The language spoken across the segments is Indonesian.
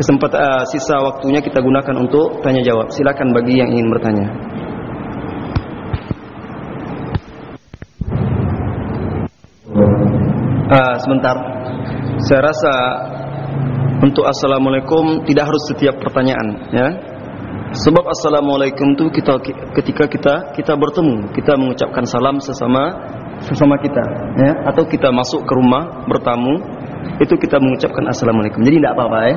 kesempatan uh, sisa waktunya kita gunakan untuk tanya jawab. Silakan bagi yang ingin bertanya. Uh, sebentar. Saya rasa untuk assalamualaikum tidak harus setiap pertanyaan, ya. Sebab assalamualaikum itu kita ketika kita kita bertemu, kita mengucapkan salam sesama sesama kita, ya. Atau kita masuk ke rumah bertamu, itu kita mengucapkan assalamualaikum. Jadi tidak apa-apa ya.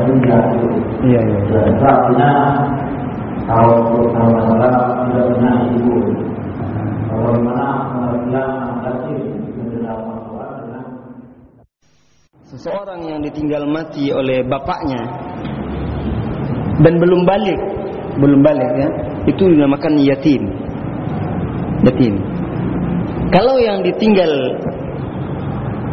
Iya iya. Ya, itu artinya kalau kalau masalah tidak punya ibu. Kalau bagaimana mengertian anak yatim Seseorang yang ditinggal mati oleh bapaknya dan belum balik, belum balik ya, itu dinamakan yatim. Yatim. Kalau yang ditinggal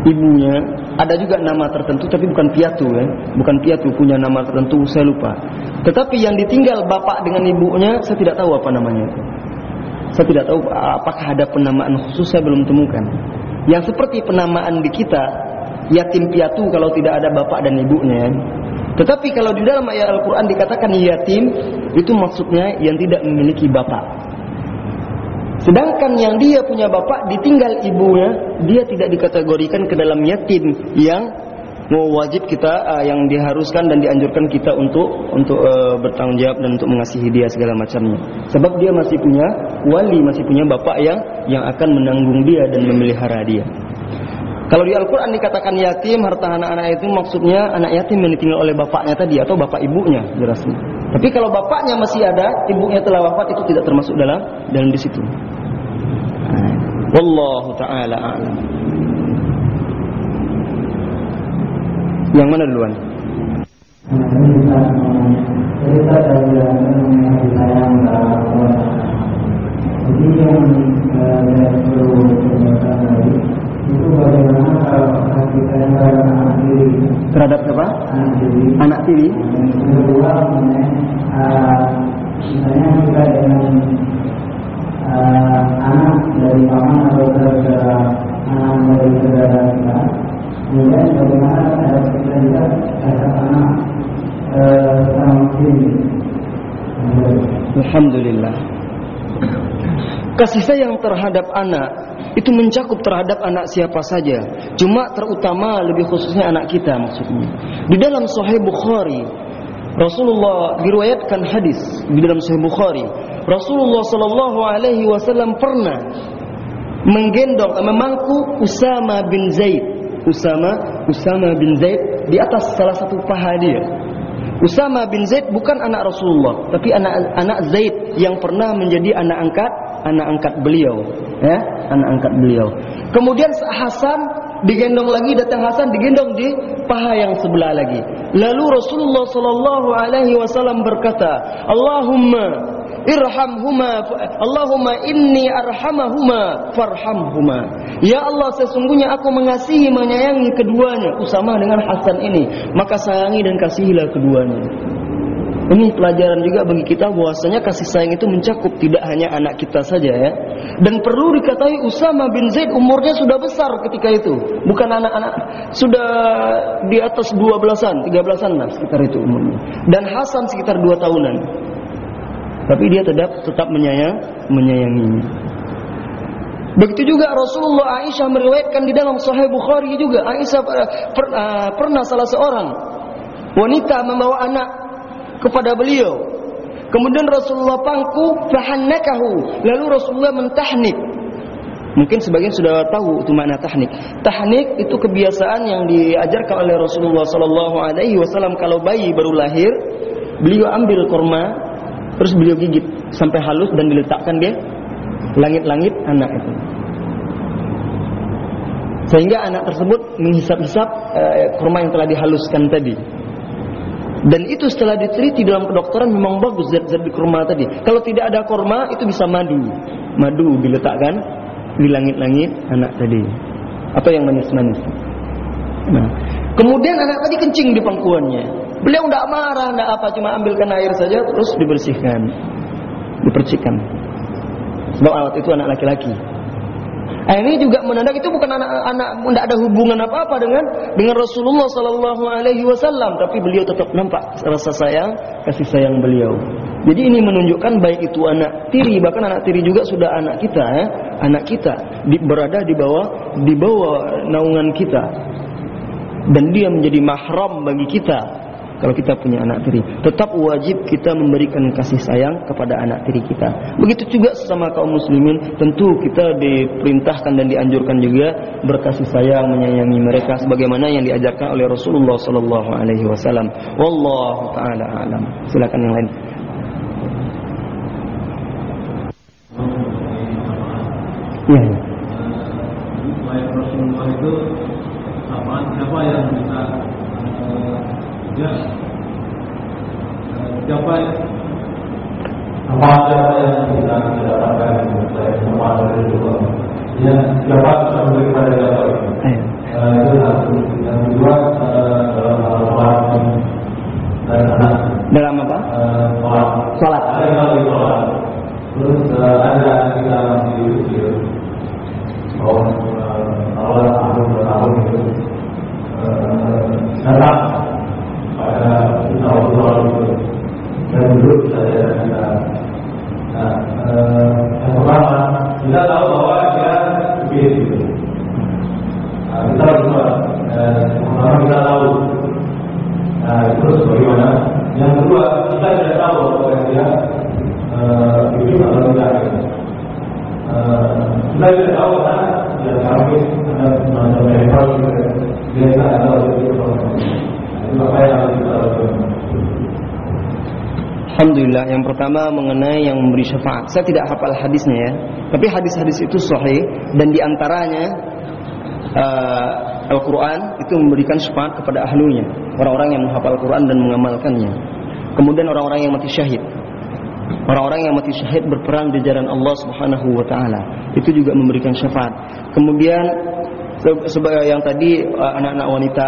ibunya ada juga nama tertentu tapi bukan piatu ya, bukan piatu punya nama tertentu saya lupa. Tetapi yang ditinggal bapak dengan ibunya saya tidak tahu apa namanya. Saya tidak tahu apakah ada penamaan khusus saya belum temukan. Yang seperti penamaan di kita yatim piatu kalau tidak ada bapak dan ibunya. Tetapi kalau di dalam ayat Al-Quran dikatakan yatim, itu maksudnya yang tidak memiliki bapak. Sedangkan yang dia punya bapak ditinggal ibunya, dia tidak dikategorikan ke dalam yatim yang wajib kita uh, yang diharuskan dan dianjurkan kita untuk untuk uh, bertanggung jawab dan untuk mengasihi dia segala macamnya. Sebab dia masih punya wali, masih punya bapak yang yang akan menanggung dia dan memelihara dia. Kalau di Al-Quran dikatakan yatim, harta anak-anak itu maksudnya anak yatim yang ditinggal oleh bapaknya tadi atau bapak ibunya jelasnya. Tapi kalau bapaknya masih ada, ibunya telah wafat itu tidak termasuk dalam dalam di situ. Wallahu taala a'lam. Yang mana duluan? Cerita dari yang Jadi yang saya perlu terhadap siapa? Anak tiri. Misalnya kita dengan anak dari paman atau saudara anak dari saudara kita, kemudian bagaimana terhadap kita juga terhadap anak sama tiri. Alhamdulillah. Kasih sayang terhadap anak itu mencakup terhadap anak siapa saja. Cuma terutama lebih khususnya anak kita maksudnya. Di dalam Sahih Bukhari, Rasulullah diriwayatkan hadis di dalam Sahih Bukhari. Rasulullah Sallallahu Alaihi Wasallam pernah menggendong, memangku Usama bin Zaid. Usama, Usama bin Zaid di atas salah satu paha dia. Usama bin Zaid bukan anak Rasulullah, tapi anak anak Zaid yang pernah menjadi anak angkat anak angkat beliau, ya, anak angkat beliau. Kemudian Hasan digendong lagi, datang Hasan digendong di paha yang sebelah lagi. Lalu Rasulullah sallallahu alaihi wasallam berkata, "Allahumma irhamhuma Allahumma inni arhamahuma farhamhuma." Ya Allah, sesungguhnya aku mengasihi menyayangi keduanya, Usama dengan Hasan ini, maka sayangi dan kasihilah keduanya. Ini pelajaran juga bagi kita bahwasanya kasih sayang itu mencakup tidak hanya anak kita saja ya. Dan perlu diketahui Usama bin Zaid umurnya sudah besar ketika itu. Bukan anak-anak sudah di atas 12-an, 13-an lah sekitar itu umurnya. Dan Hasan sekitar 2 tahunan. Tapi dia tetap tetap menyayang menyayanginya. Begitu juga Rasulullah Aisyah meriwayatkan di dalam Sahih Bukhari juga Aisyah pernah, pernah salah seorang wanita membawa anak kepada beliau. Kemudian Rasulullah pangku fahannakahu. Lalu Rasulullah mentahnik. Mungkin sebagian sudah tahu itu makna tahnik. Tahnik itu kebiasaan yang diajarkan oleh Rasulullah sallallahu alaihi wasallam kalau bayi baru lahir, beliau ambil kurma terus beliau gigit sampai halus dan diletakkan dia langit-langit anak itu. Sehingga anak tersebut menghisap-hisap uh, kurma yang telah dihaluskan tadi. Dan itu setelah diteliti dalam kedokteran memang bagus zat-zat di kurma tadi. Kalau tidak ada kurma itu bisa madu. Madu diletakkan di langit-langit anak tadi. Apa yang manis-manis. Nah, kemudian anak tadi kencing di pangkuannya. Beliau tidak marah, tidak apa, cuma ambilkan air saja terus dibersihkan, dipercikkan. Sebab alat itu anak laki-laki. Nah, ini juga menandakan itu bukan anak-anak tidak ada hubungan apa-apa dengan dengan Rasulullah Sallallahu Alaihi Wasallam, tapi beliau tetap nampak rasa sayang, kasih sayang beliau. Jadi ini menunjukkan baik itu anak tiri, bahkan anak tiri juga sudah anak kita, ya, anak kita di, berada di bawah di bawah naungan kita, dan dia menjadi mahram bagi kita kalau kita punya anak tiri. Tetap wajib kita memberikan kasih sayang kepada anak tiri kita. Begitu juga sesama kaum muslimin, tentu kita diperintahkan dan dianjurkan juga berkasih sayang menyayangi mereka sebagaimana yang diajarkan oleh Rasulullah sallallahu alaihi wasallam. Wallahu taala alam. Silakan yang lain. Ya, ya. Alhamdulillah yang pertama mengenai yang memberi syafaat. Saya tidak hafal hadisnya ya Tapi hadis-hadis itu sahih Dan di antaranya uh, Al-Quran itu memberikan syafaat kepada ahlunya Orang-orang yang menghafal Al-Quran dan mengamalkannya. Kemudian orang-orang yang mati syahid. Orang-orang yang mati syahid berperang di jalan Allah subhanahu wa ta'ala. Itu juga memberikan syafaat. Kemudian sebagai yang tadi uh, anak-anak wanita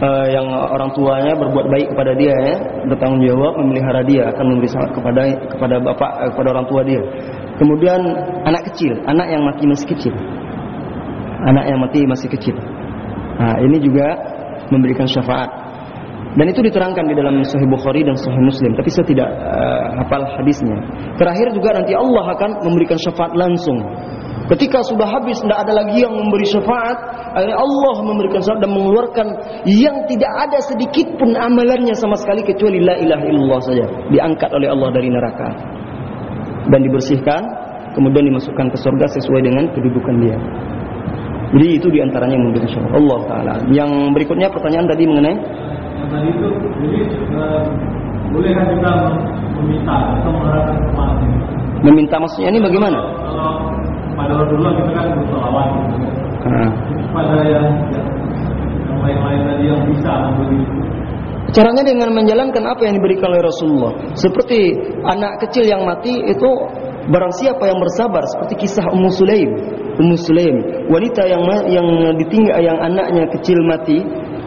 uh, yang orang tuanya berbuat baik kepada dia ya, bertanggung jawab memelihara dia akan memberi syafaat kepada kepada bapak uh, kepada orang tua dia. Kemudian anak kecil, anak yang mati masih kecil. Anak yang mati masih kecil. Nah, ini juga memberikan syafaat. Dan itu diterangkan di dalam Sahih Bukhari dan Sahih Muslim, tapi saya tidak uh, hafal hadisnya. Terakhir juga nanti Allah akan memberikan syafaat langsung Ketika sudah habis tidak ada lagi yang memberi syafaat, akhirnya Allah memberikan syafaat dan mengeluarkan yang tidak ada sedikit pun amalannya sama sekali kecuali la ilaha illallah saja diangkat oleh Allah dari neraka dan dibersihkan kemudian dimasukkan ke surga sesuai dengan kedudukan dia. Jadi itu di antaranya yang memberi syafaat Allah taala. Yang berikutnya pertanyaan tadi mengenai yang tadi itu jadi uh, bolehkah kita meminta atau mengharapkan? Meminta maksudnya ini bagaimana? Kalau Rasulullah kita kan bersolawat gitu. Hmm. Pada yang yang lain-lain tadi yang bisa memberi Caranya dengan menjalankan apa yang diberikan oleh Rasulullah. Seperti anak kecil yang mati itu barang siapa yang bersabar seperti kisah Ummu Sulaim. Ummu Sulaim, wanita yang yang ditinggal yang anaknya kecil mati,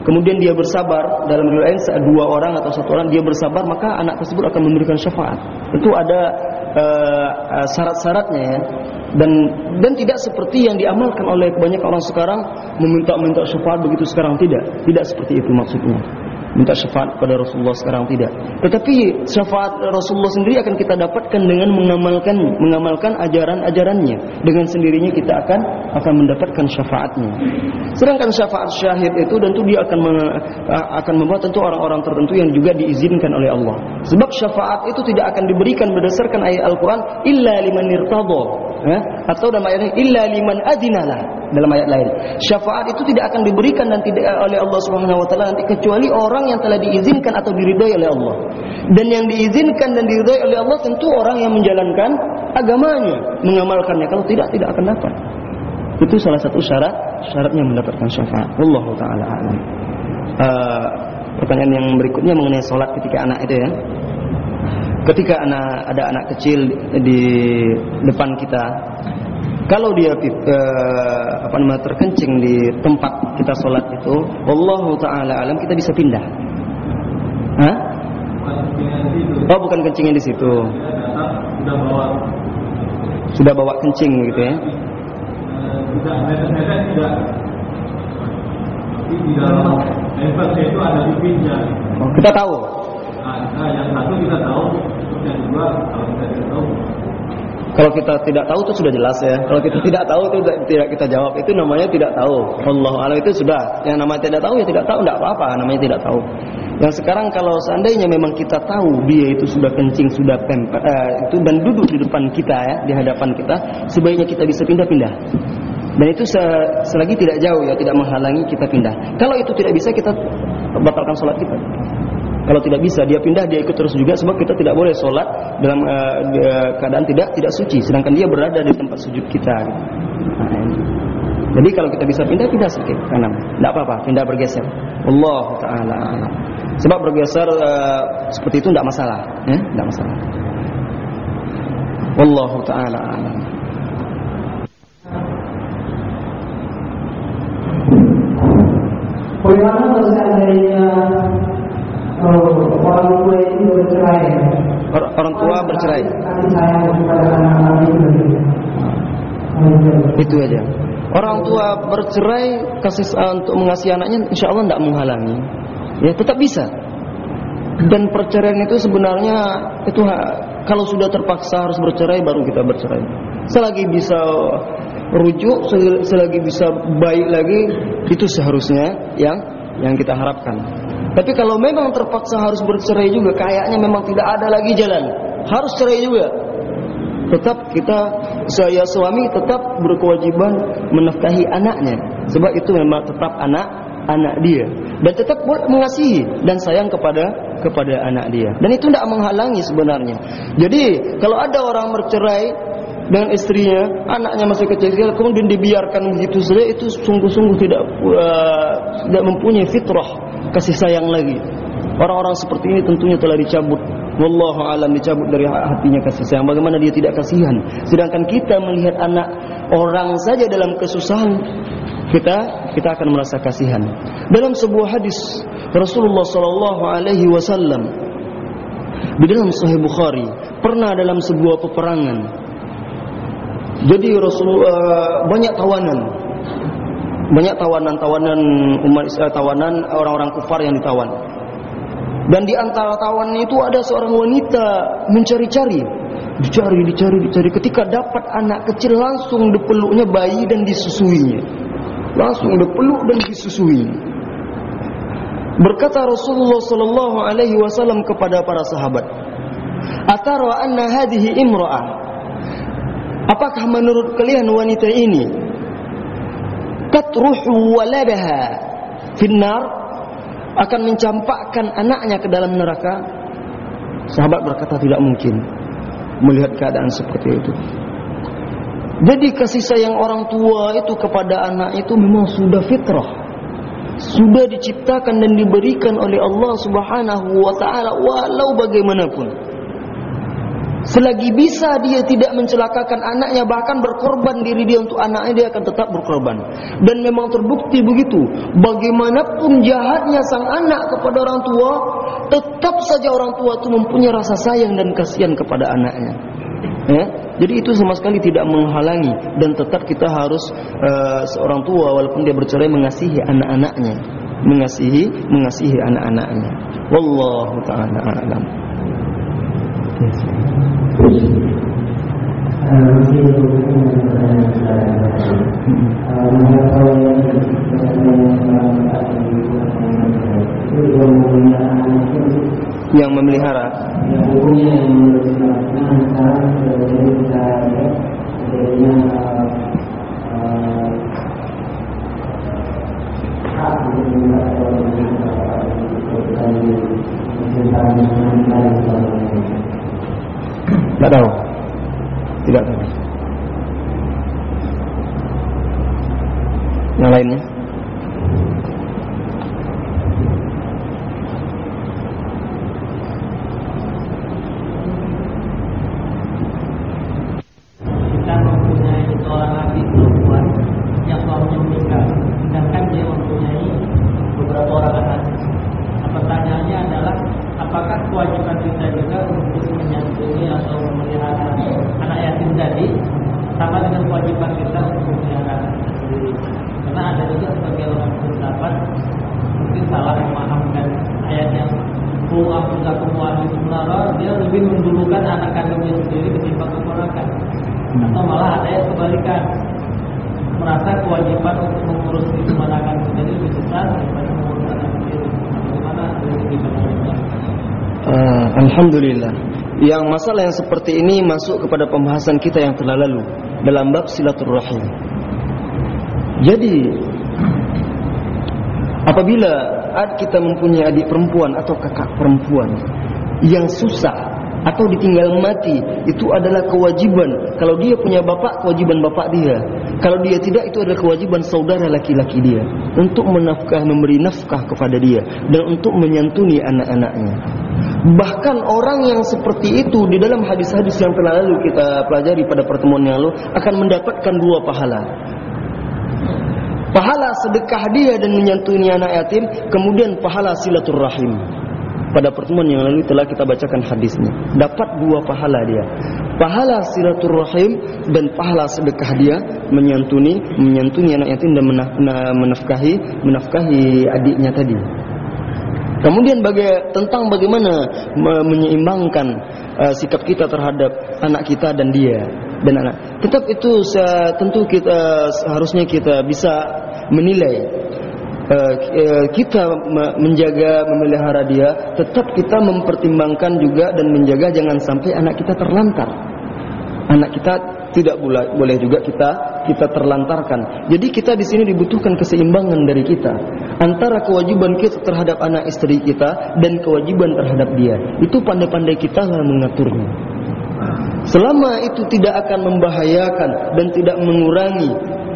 kemudian dia bersabar dalam riwayat dua orang atau satu orang dia bersabar maka anak tersebut akan memberikan syafaat. Itu ada uh, syarat-syaratnya ya. Dan dan tidak seperti yang diamalkan oleh kebanyakan orang sekarang meminta-minta syafaat begitu sekarang. Tidak tidak seperti itu maksudnya minta syafaat kepada Rasulullah sekarang tidak. Tetapi syafaat Rasulullah sendiri akan kita dapatkan dengan mengamalkan mengamalkan ajaran-ajarannya. Dengan sendirinya kita akan akan mendapatkan syafaatnya. Sedangkan syafaat syahid itu tentu dia akan akan membuat tentu orang-orang tertentu yang juga diizinkan oleh Allah. Sebab syafaat itu tidak akan diberikan berdasarkan ayat Al-Qur'an illa liman irtadha, ya? atau dalam ayat ini illa adinalah dalam ayat lain. Syafaat itu tidak akan diberikan dan tidak oleh Allah Subhanahu wa taala nanti kecuali orang yang telah diizinkan atau diridhai oleh Allah. Dan yang diizinkan dan diridhai oleh Allah tentu orang yang menjalankan agamanya, mengamalkannya. Kalau tidak tidak akan dapat. Itu salah satu syarat syaratnya mendapatkan syafaat. Allah taala alam. Uh, pertanyaan yang berikutnya mengenai sholat ketika anak itu ya. Ketika anak ada anak kecil di depan kita, kalau dia uh, apa namanya terkencing di tempat kita sholat itu, Allah taala alam kita bisa pindah. Hah? Oh bukan kencingnya di situ. Sudah bawa kencing gitu ya? Tidak, di dalam itu ada. Oh, kita tahu. Nah, yang satu kita tahu, yang kedua kalau kita tidak tahu. Kalau kita tidak tahu itu sudah jelas ya. Kalau kita tidak tahu itu tidak kita jawab. Itu namanya tidak tahu. Allah Allah itu sudah. Yang namanya tidak tahu ya tidak tahu, tidak apa-apa. Namanya tidak tahu. Yang sekarang kalau seandainya memang kita tahu dia itu sudah kencing, sudah pemper, uh, itu dan duduk di depan kita ya, di hadapan kita, sebaiknya kita bisa pindah-pindah. Dan itu selagi tidak jauh ya, tidak menghalangi kita pindah. Kalau itu tidak bisa kita batalkan sholat kita. Kalau tidak bisa dia pindah dia ikut terus juga sebab kita tidak boleh sholat dalam uh, keadaan tidak tidak suci. Sedangkan dia berada di tempat sujud kita. Nah, jadi kalau kita bisa pindah pindah sedikit kanan, tidak apa-apa, pindah bergeser. Allah Taala. Sebab bergeser uh, seperti itu tidak masalah, ya, tidak masalah. Allah Taala. Bagaimana seandainya orang tua bercerai? Or orang tua bercerai. Itu aja. Orang tua bercerai kasih untuk mengasihi anaknya, insya Allah tidak menghalangi. Ya tetap bisa. Dan perceraian itu sebenarnya itu kalau sudah terpaksa harus bercerai baru kita bercerai. Selagi bisa rujuk selagi bisa baik lagi itu seharusnya yang yang kita harapkan. Tapi kalau memang terpaksa harus bercerai juga kayaknya memang tidak ada lagi jalan, harus cerai juga. Tetap kita saya suami tetap berkewajiban menafkahi anaknya sebab itu memang tetap anak anak dia dan tetap mengasihi dan sayang kepada kepada anak dia dan itu tidak menghalangi sebenarnya. Jadi kalau ada orang bercerai dengan istrinya, anaknya masih kecil, kemudian dibiarkan begitu saja itu sungguh-sungguh tidak uh, tidak mempunyai fitrah kasih sayang lagi. Orang-orang seperti ini tentunya telah dicabut Wallahu alam dicabut dari hatinya kasih sayang. Bagaimana dia tidak kasihan? Sedangkan kita melihat anak orang saja dalam kesusahan, kita kita akan merasa kasihan. Dalam sebuah hadis Rasulullah sallallahu alaihi wasallam di dalam Sahih Bukhari pernah dalam sebuah peperangan jadi Rasulullah uh, banyak tawanan. Banyak tawanan-tawanan umat Islam, tawanan orang-orang kufar yang ditawan. Dan di antara tawanan itu ada seorang wanita mencari-cari, dicari, dicari, dicari. Ketika dapat anak kecil langsung dipeluknya bayi dan disusuinya. Langsung dipeluk dan disusui. Berkata Rasulullah sallallahu alaihi wasallam kepada para sahabat, "Atara anna hadhihi imra'ah Apakah menurut kalian wanita ini tatruhu waladaha finnar akan mencampakkan anaknya ke dalam neraka? Sahabat berkata tidak mungkin melihat keadaan seperti itu. Jadi kasih sayang orang tua itu kepada anak itu memang sudah fitrah. Sudah diciptakan dan diberikan oleh Allah Subhanahu wa taala walau bagaimanapun. Selagi bisa dia tidak mencelakakan anaknya bahkan berkorban diri dia untuk anaknya dia akan tetap berkorban. Dan memang terbukti begitu. Bagaimanapun jahatnya sang anak kepada orang tua, tetap saja orang tua itu mempunyai rasa sayang dan kasihan kepada anaknya. Ya? Jadi itu sama sekali tidak menghalangi dan tetap kita harus uh, seorang tua walaupun dia bercerai mengasihi anak-anaknya, mengasihi mengasihi anak-anaknya. Wallahu taala a'lam. Yes yang memelihara? Yang hukumnya yang tidak tahu. Tidak tahu. Yang lainnya? kewajiban kita juga untuk menyantuni atau memelihara anak yatim tadi sama dengan kewajiban kita untuk memelihara anak kita sendiri. Karena ada juga sebagai orang berpendapat mungkin salah memahamkan ayat yang Qul anfusakum wa ahlikum nara dia lebih mendulukan anak kandungnya sendiri ketimbang keponakan. Atau malah ada yang kebalikan untuk mengurus keponakan sendiri lebih besar daripada mengurus anak sendiri. Uh, Alhamdulillah. Yang masalah yang seperti ini masuk kepada pembahasan kita yang telah lalu dalam bab silaturahim. Jadi apabila kita mempunyai adik perempuan atau kakak perempuan yang susah atau ditinggal mati itu adalah kewajiban. Kalau dia punya bapak kewajiban bapak dia. Kalau dia tidak itu adalah kewajiban saudara laki-laki dia. Untuk menafkah memberi nafkah kepada dia. Dan untuk menyantuni anak-anaknya. Bahkan orang yang seperti itu di dalam hadis-hadis yang telah lalu kita pelajari pada pertemuan yang lalu akan mendapatkan dua pahala. Pahala sedekah dia dan menyantuni anak yatim kemudian pahala silaturrahim pada pertemuan yang lalu telah kita bacakan hadisnya. Dapat dua pahala dia. Pahala silaturrahim dan pahala sedekah dia menyantuni menyantuni anak yatim dan menafkahi menafkahi adiknya tadi. Kemudian baga tentang bagaimana menyeimbangkan uh, sikap kita terhadap anak kita dan dia dan anak. Tetap itu tentu kita seharusnya kita bisa menilai kita menjaga memelihara dia, tetap kita mempertimbangkan juga dan menjaga jangan sampai anak kita terlantar. Anak kita tidak boleh juga kita kita terlantarkan. Jadi kita di sini dibutuhkan keseimbangan dari kita antara kewajiban kita terhadap anak istri kita dan kewajiban terhadap dia. Itu pandai-pandai kita lah mengaturnya. Selama itu tidak akan membahayakan dan tidak mengurangi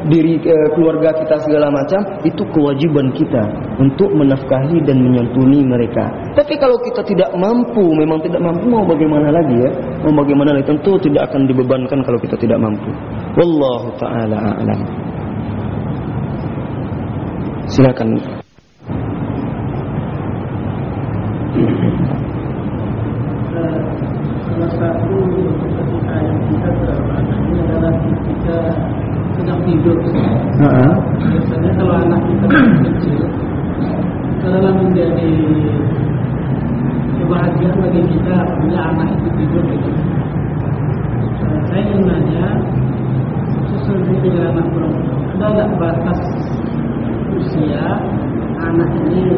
diri eh, keluarga kita segala macam itu kewajiban kita untuk menafkahi dan menyantuni mereka. Tapi kalau kita tidak mampu, memang tidak mampu mau bagaimana lagi ya? Mau bagaimana lagi? Tentu tidak akan dibebankan kalau kita tidak mampu. Wallahu taala a'lam. Silakan. Salah satu ini adalah ketika sedang tidur. Heeh. Biasanya kalau anak kita kecil, adalah menjadi kebahagiaan bagi kita punya anak itu tidur gitu. Eh, Saya ingin nanya, khusus dengan anak perempuan, ada nggak batas usia anak ini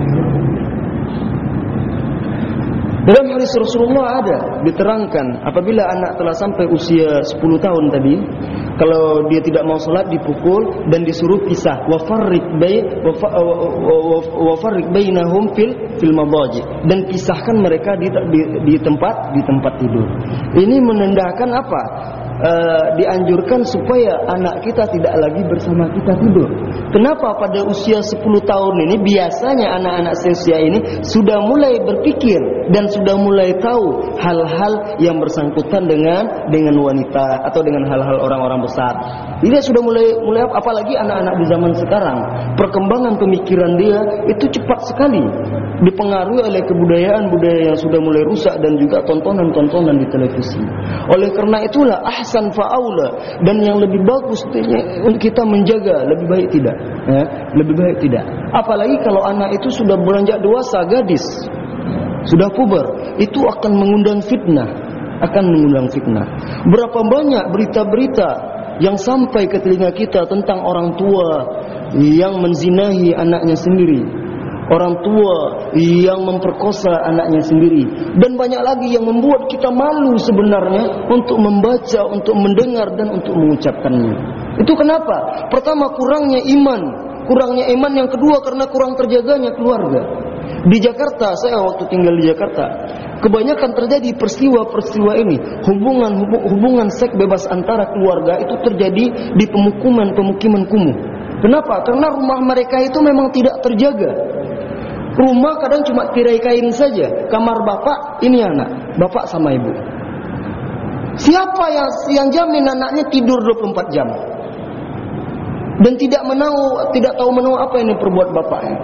tidur? Dalam hadis Rasulullah ada diterangkan apabila anak telah sampai usia 10 tahun tadi kalau dia tidak mau salat dipukul dan disuruh pisah wa farriq bay wa farriq bainahum fil fil madaji dan pisahkan mereka di, di di tempat di tempat tidur. Ini menandakan apa? Uh, dianjurkan supaya anak kita tidak lagi bersama kita tidur. Kenapa pada usia 10 tahun ini biasanya anak-anak seusia ini sudah mulai berpikir dan sudah mulai tahu hal-hal yang bersangkutan dengan dengan wanita atau dengan hal-hal orang-orang besar. Dia sudah mulai mulai apalagi anak-anak di zaman sekarang, perkembangan pemikiran dia itu cepat sekali dipengaruhi oleh kebudayaan budaya yang sudah mulai rusak dan juga tontonan-tontonan di televisi. Oleh karena itulah ahsan fa'aula. Dan yang lebih bagus untuk kita menjaga lebih baik tidak? Ya, lebih baik tidak. Apalagi kalau anak itu sudah beranjak dewasa gadis sudah puber itu akan mengundang fitnah akan mengundang fitnah. Berapa banyak berita-berita yang sampai ke telinga kita tentang orang tua yang menzinahi anaknya sendiri orang tua yang memperkosa anaknya sendiri dan banyak lagi yang membuat kita malu sebenarnya untuk membaca, untuk mendengar dan untuk mengucapkannya. Itu kenapa? Pertama kurangnya iman, kurangnya iman yang kedua karena kurang terjaganya keluarga. Di Jakarta, saya waktu tinggal di Jakarta, kebanyakan terjadi peristiwa-peristiwa ini, hubungan hubungan seks bebas antara keluarga itu terjadi di pemukiman-pemukiman kumuh. Kenapa? Karena rumah mereka itu memang tidak terjaga. Rumah kadang cuma tirai kain saja. Kamar bapak, ini anak. Bapak sama ibu. Siapa yang yang jamin anaknya tidur 24 jam? Dan tidak menahu, tidak tahu menahu apa yang diperbuat bapaknya.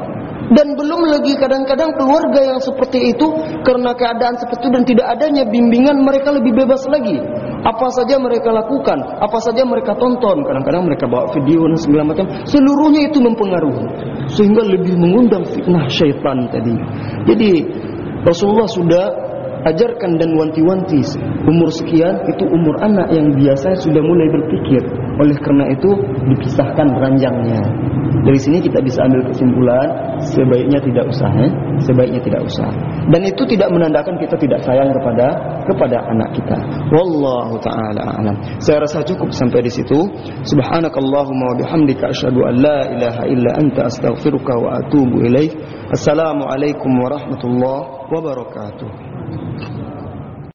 Dan belum lagi kadang-kadang keluarga yang seperti itu karena keadaan seperti itu dan tidak adanya bimbingan mereka lebih bebas lagi. Apa saja mereka lakukan, apa saja mereka tonton, kadang-kadang mereka bawa video dan segala macam, seluruhnya itu mempengaruhi sehingga lebih mengundang fitnah syaitan tadi. Jadi Rasulullah sudah ajarkan dan wanti-wanti umur sekian itu umur anak yang biasa sudah mulai berpikir oleh karena itu dipisahkan ranjangnya. Dari sini kita bisa ambil kesimpulan sebaiknya tidak usah eh? sebaiknya tidak usah. Dan itu tidak menandakan kita tidak sayang kepada kepada anak kita. Wallahu taala alam. Saya rasa cukup sampai di situ. Subhanakallahumma wa bihamdika asyhadu an la ilaha illa anta astaghfiruka wa atubu ilaik assalamu alaikum warahmatullahi wabarakatuh